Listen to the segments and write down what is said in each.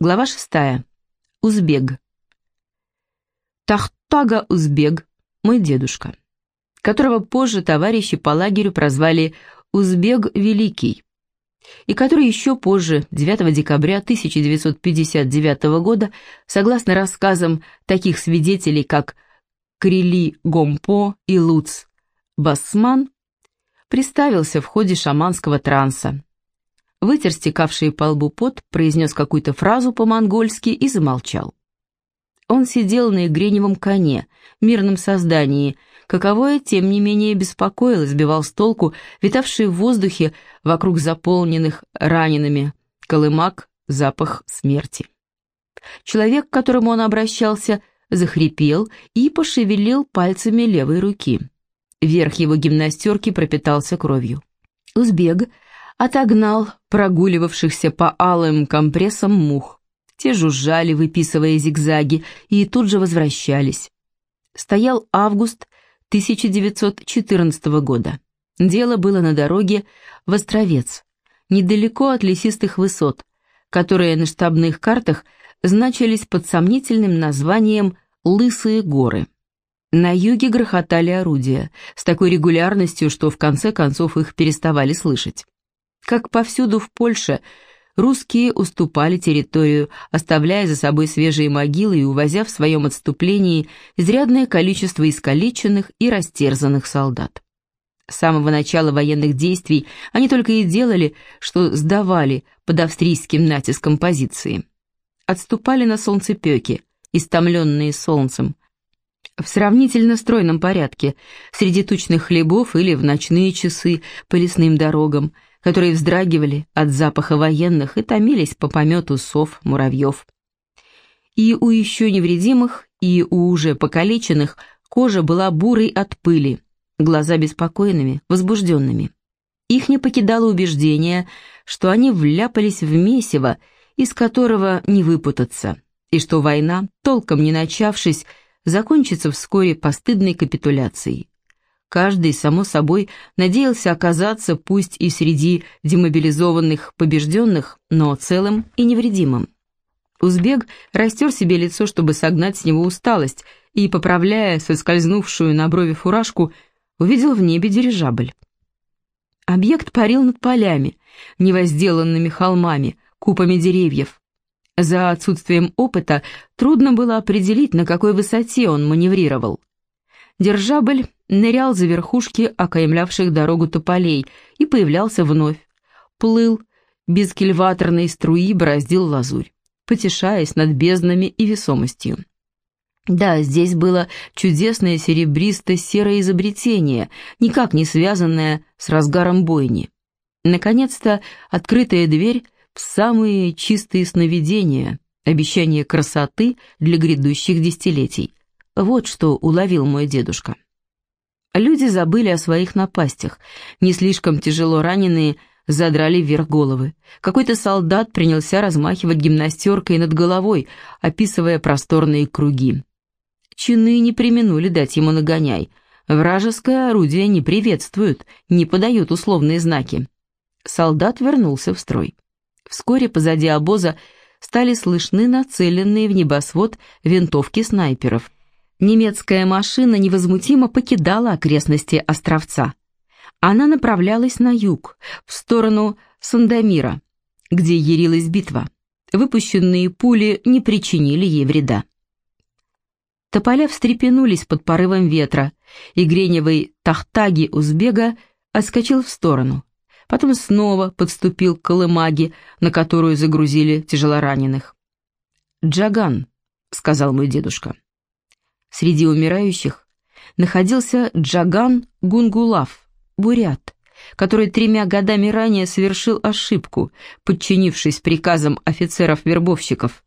Глава шестая. Узбег. Тахтага Узбег, мой дедушка, которого позже товарищи по лагерю прозвали Узбег Великий, и который еще позже, 9 декабря 1959 года, согласно рассказам таких свидетелей, как Крили Гомпо и Луц Басман, приставился в ходе шаманского транса. Вытер стекавший по лбу пот, произнес какую-то фразу по-монгольски и замолчал. Он сидел на игреневом коне, мирном создании, каковое, тем не менее, беспокоило, сбивал с толку, витавший в воздухе вокруг заполненных ранеными, колымак, запах смерти. Человек, к которому он обращался, захрипел и пошевелил пальцами левой руки. Верх его гимнастерки пропитался кровью. Узбег отогнал прогуливавшихся по алым компрессам мух. Те жужжали, выписывая зигзаги, и тут же возвращались. Стоял август 1914 года. Дело было на дороге в Островец, недалеко от лесистых высот, которые на штабных картах значились под сомнительным названием «Лысые горы». На юге грохотали орудия, с такой регулярностью, что в конце концов их переставали слышать. Как повсюду в Польше, русские уступали территорию, оставляя за собой свежие могилы и увозя в своем отступлении изрядное количество искалеченных и растерзанных солдат. С самого начала военных действий они только и делали, что сдавали под австрийским натиском позиции. Отступали на солнцепеке, истомленные солнцем, в сравнительно стройном порядке, среди тучных хлебов или в ночные часы по лесным дорогам, которые вздрагивали от запаха военных и томились по помету сов, муравьев. И у еще невредимых, и у уже покалеченных кожа была бурой от пыли, глаза беспокойными, возбужденными. Их не покидало убеждение, что они вляпались в месиво, из которого не выпутаться, и что война, толком не начавшись, закончится вскоре постыдной капитуляцией. Каждый, само собой, надеялся оказаться пусть и среди демобилизованных побежденных, но целым и невредимым. Узбек растер себе лицо, чтобы согнать с него усталость, и, поправляя соскользнувшую на брови фуражку, увидел в небе дирижабль. Объект парил над полями, невозделанными холмами, купами деревьев. За отсутствием опыта трудно было определить, на какой высоте он маневрировал. Дирижабль нырял за верхушки окаймлявших дорогу тополей и появлялся вновь. Плыл, без кильваторной струи бороздил лазурь, потешаясь над безднами и весомостью. Да, здесь было чудесное серебристо-серое изобретение, никак не связанное с разгаром бойни. Наконец-то открытая дверь в самые чистые сновидения, обещание красоты для грядущих десятилетий. Вот что уловил мой дедушка. Люди забыли о своих напастях. Не слишком тяжело раненые задрали вверх головы. Какой-то солдат принялся размахивать гимнастеркой над головой, описывая просторные круги. Чины не применули дать ему нагоняй. Вражеское орудие не приветствуют, не подают условные знаки. Солдат вернулся в строй. Вскоре позади обоза стали слышны нацеленные в небосвод винтовки снайперов – немецкая машина невозмутимо покидала окрестности островца. Она направлялась на юг, в сторону Сандомира, где ярилась битва. Выпущенные пули не причинили ей вреда. Тополя встрепенулись под порывом ветра, и греневый тахтаги узбега отскочил в сторону. Потом снова подступил к колымаге, на которую загрузили тяжелораненых. «Джаган», — сказал мой дедушка. Среди умирающих находился Джаган Гунгулав, бурят, который тремя годами ранее совершил ошибку, подчинившись приказам офицеров-вербовщиков,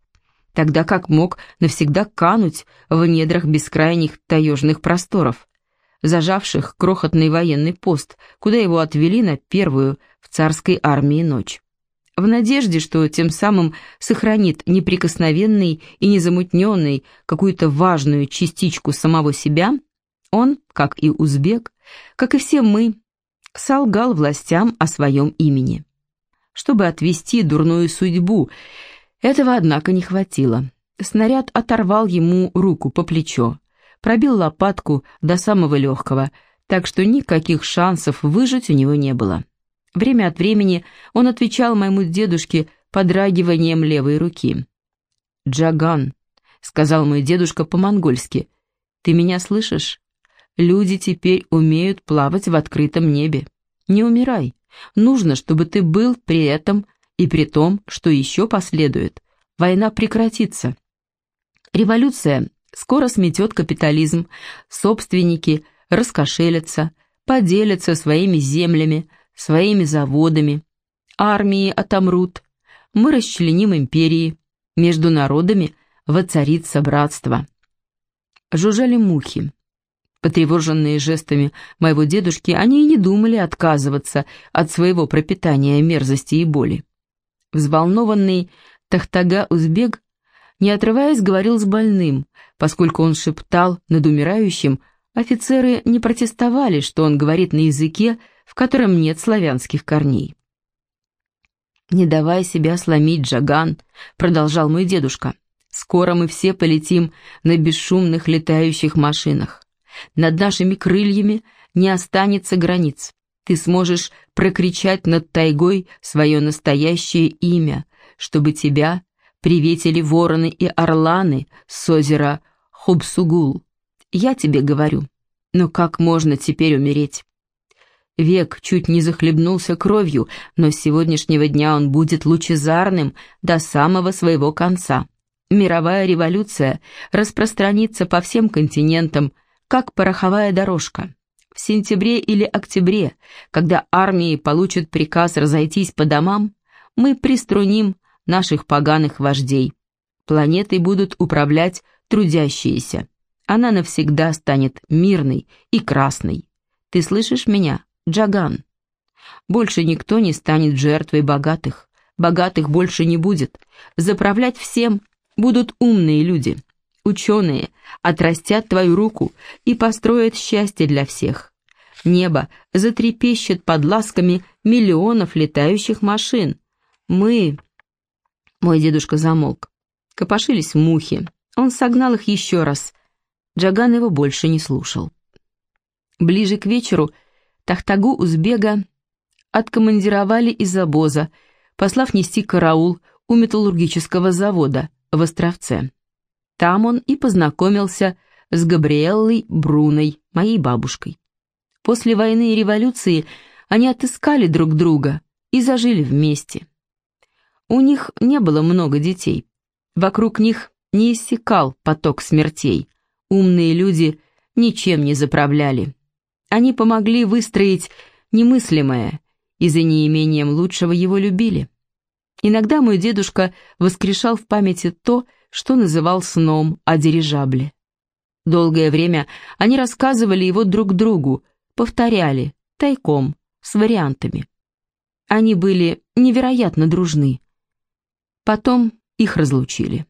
тогда как мог навсегда кануть в недрах бескрайних таежных просторов, зажавших крохотный военный пост, куда его отвели на первую в царской армии ночь в надежде, что тем самым сохранит неприкосновенный и незамутненный какую-то важную частичку самого себя, он, как и узбек, как и все мы, солгал властям о своем имени. Чтобы отвести дурную судьбу Этого, однако, не хватило. Снаряд оторвал ему руку по плечо, пробил лопатку до самого легкого, так что никаких шансов выжить у него не было. Время от времени он отвечал моему дедушке подрагиванием левой руки. «Джаган», — сказал мой дедушка по-монгольски, — «ты меня слышишь? Люди теперь умеют плавать в открытом небе. Не умирай. Нужно, чтобы ты был при этом и при том, что еще последует. Война прекратится. Революция скоро сметет капитализм, собственники раскошелятся, поделятся своими землями, своими заводами, армии отомрут, мы расчленим империи, между народами воцарится братство. Жужжали мухи. Потревоженные жестами моего дедушки, они и не думали отказываться от своего пропитания мерзости и боли. Взволнованный Тахтага-Узбек, не отрываясь, говорил с больным, поскольку он шептал над умирающим, офицеры не протестовали, что он говорит на языке, в котором нет славянских корней. «Не давай себя сломить, Джаган», — продолжал мой дедушка. «Скоро мы все полетим на бесшумных летающих машинах. Над нашими крыльями не останется границ. Ты сможешь прокричать над тайгой свое настоящее имя, чтобы тебя приветили вороны и орланы с озера Хубсугул. Я тебе говорю, но как можно теперь умереть? Век чуть не захлебнулся кровью, но с сегодняшнего дня он будет лучезарным до самого своего конца. Мировая революция распространится по всем континентам, как пороховая дорожка. В сентябре или октябре, когда армии получат приказ разойтись по домам, мы приструним наших поганых вождей. Планетой будут управлять трудящиеся. Она навсегда станет мирной и красной. Ты слышишь меня, Джаган? Больше никто не станет жертвой богатых. Богатых больше не будет. Заправлять всем будут умные люди. Ученые отрастят твою руку и построят счастье для всех. Небо затрепещет под ласками миллионов летающих машин. Мы мой дедушка замолк. Копошились мухи. Он согнал их еще раз. Джаган его больше не слушал. Ближе к вечеру Тахтагу Узбега откомандировали из обоза, послав нести караул у металлургического завода в Островце. Там он и познакомился с Габриэллой Бруной, моей бабушкой. После войны и революции они отыскали друг друга и зажили вместе. У них не было много детей. Вокруг них не иссякал поток смертей. Умные люди ничем не заправляли. Они помогли выстроить немыслимое, и за неимением лучшего его любили. Иногда мой дедушка воскрешал в памяти то, что называл сном о дирижабле. Долгое время они рассказывали его друг другу, повторяли, тайком, с вариантами. Они были невероятно дружны. Потом их разлучили.